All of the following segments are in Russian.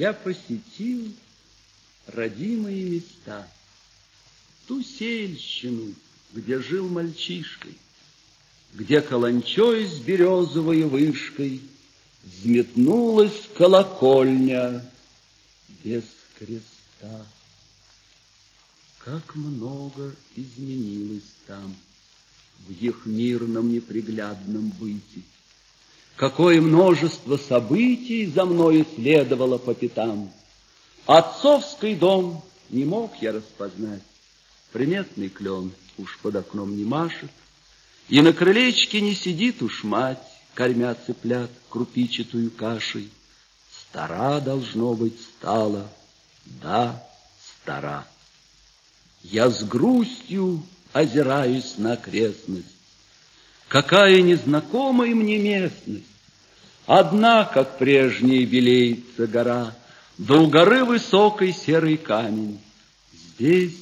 я посетил родимые места, ту сельщину, где жил мальчишкой, где каланчой с березовой вышкой взметнулась колокольня без креста. Как много изменилось там в их мирном неприглядном быте. Какое множество событий за мною следовало по пятам. Отцовский дом не мог я распознать. Приметный клен уж под окном не машет, И на крылечке не сидит уж мать, Кормя цыплят крупичатую кашей. Стара, должно быть, стала, да, стара. Я с грустью озираюсь на окрестность. Какая незнакомая мне местность! Одна, как прежняя, белеется гора, Да у горы высокой серый камень. Здесь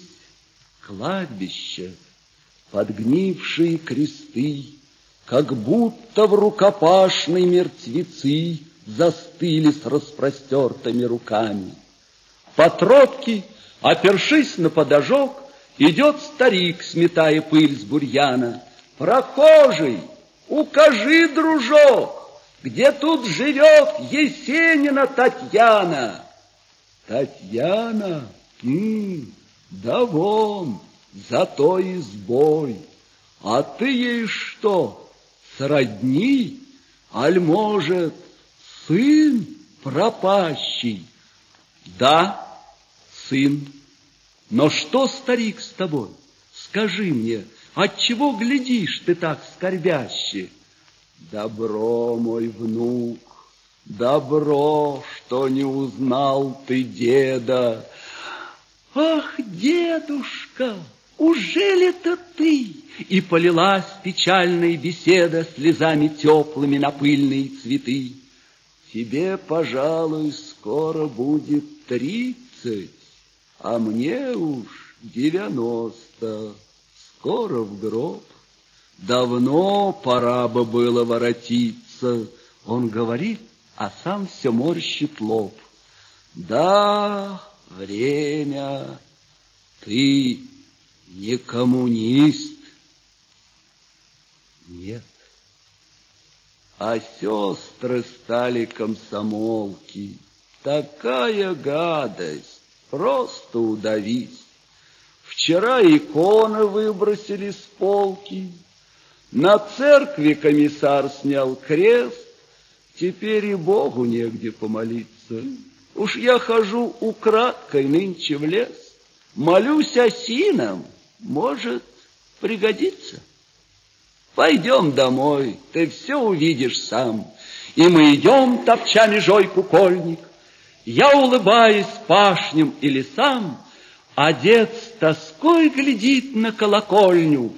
кладбище, подгнившие кресты, Как будто в рукопашной мертвецы Застыли с распростертыми руками. По тропке, опершись на подожок, Идет старик, сметая пыль с бурьяна. Прохожий, укажи, дружок, где тут живет Есенина Татьяна? Татьяна? М да вон, за той избой. А ты ей что, сродни? Аль, может, сын пропащий? Да, сын. Но что, старик, с тобой? Скажи мне, отчего глядишь ты так скорбяще? Добро, мой внук, добро, что не узнал ты деда. Ах, дедушка, ужели это ты? И полилась печальная беседа слезами теплыми на пыльные цветы. Тебе, пожалуй, скоро будет тридцать а мне уж девяносто, скоро в гроб. Давно пора бы было воротиться, он говорит, а сам все морщит лоб. Да, время, ты не коммунист. Нет. А сестры стали комсомолки. Такая гадость. Просто удавись. Вчера иконы выбросили с полки, На церкви комиссар снял крест, Теперь и Богу негде помолиться. Уж я хожу украдкой нынче в лес, Молюсь осинам, может пригодится. Пойдем домой, ты все увидишь сам. И мы идем, топча межой кукольник, я улыбаюсь пашням и лесам, а дед с тоской глядит на колокольню.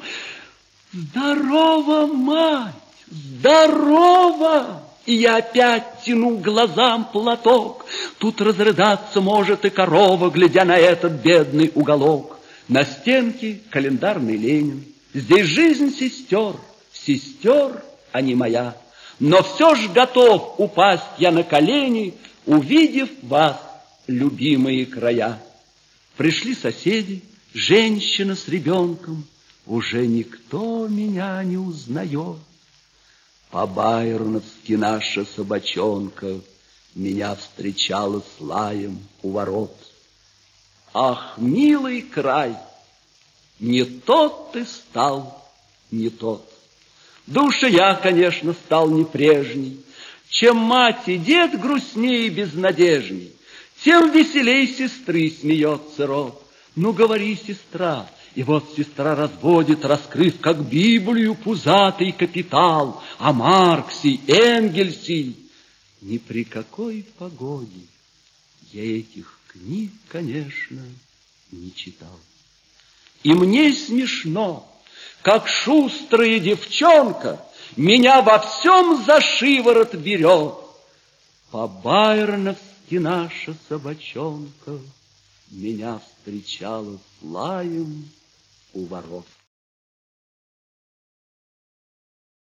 Здорово, мать, здорово! И я опять тяну глазам платок. Тут разрыдаться может и корова, глядя на этот бедный уголок. На стенке календарный Ленин. Здесь жизнь сестер, сестер, а не моя. Но все ж готов упасть я на колени, увидев вас, любимые края. Пришли соседи, женщина с ребенком, уже никто меня не узнает. По-байроновски наша собачонка меня встречала с лаем у ворот. Ах, милый край, не тот ты стал, не тот. Душа я, конечно, стал не прежний, чем мать и дед грустнее и безнадежней, Тем веселей сестры смеется рот. Ну, говори, сестра, и вот сестра разводит, раскрыв, как Библию, пузатый капитал о Марксе, Энгельсе. Ни при какой погоде я этих книг, конечно, не читал. И мне смешно, как шустрая девчонка меня во всем за шиворот берет. По-байроновски наша собачонка Меня встречала с лаем у ворот.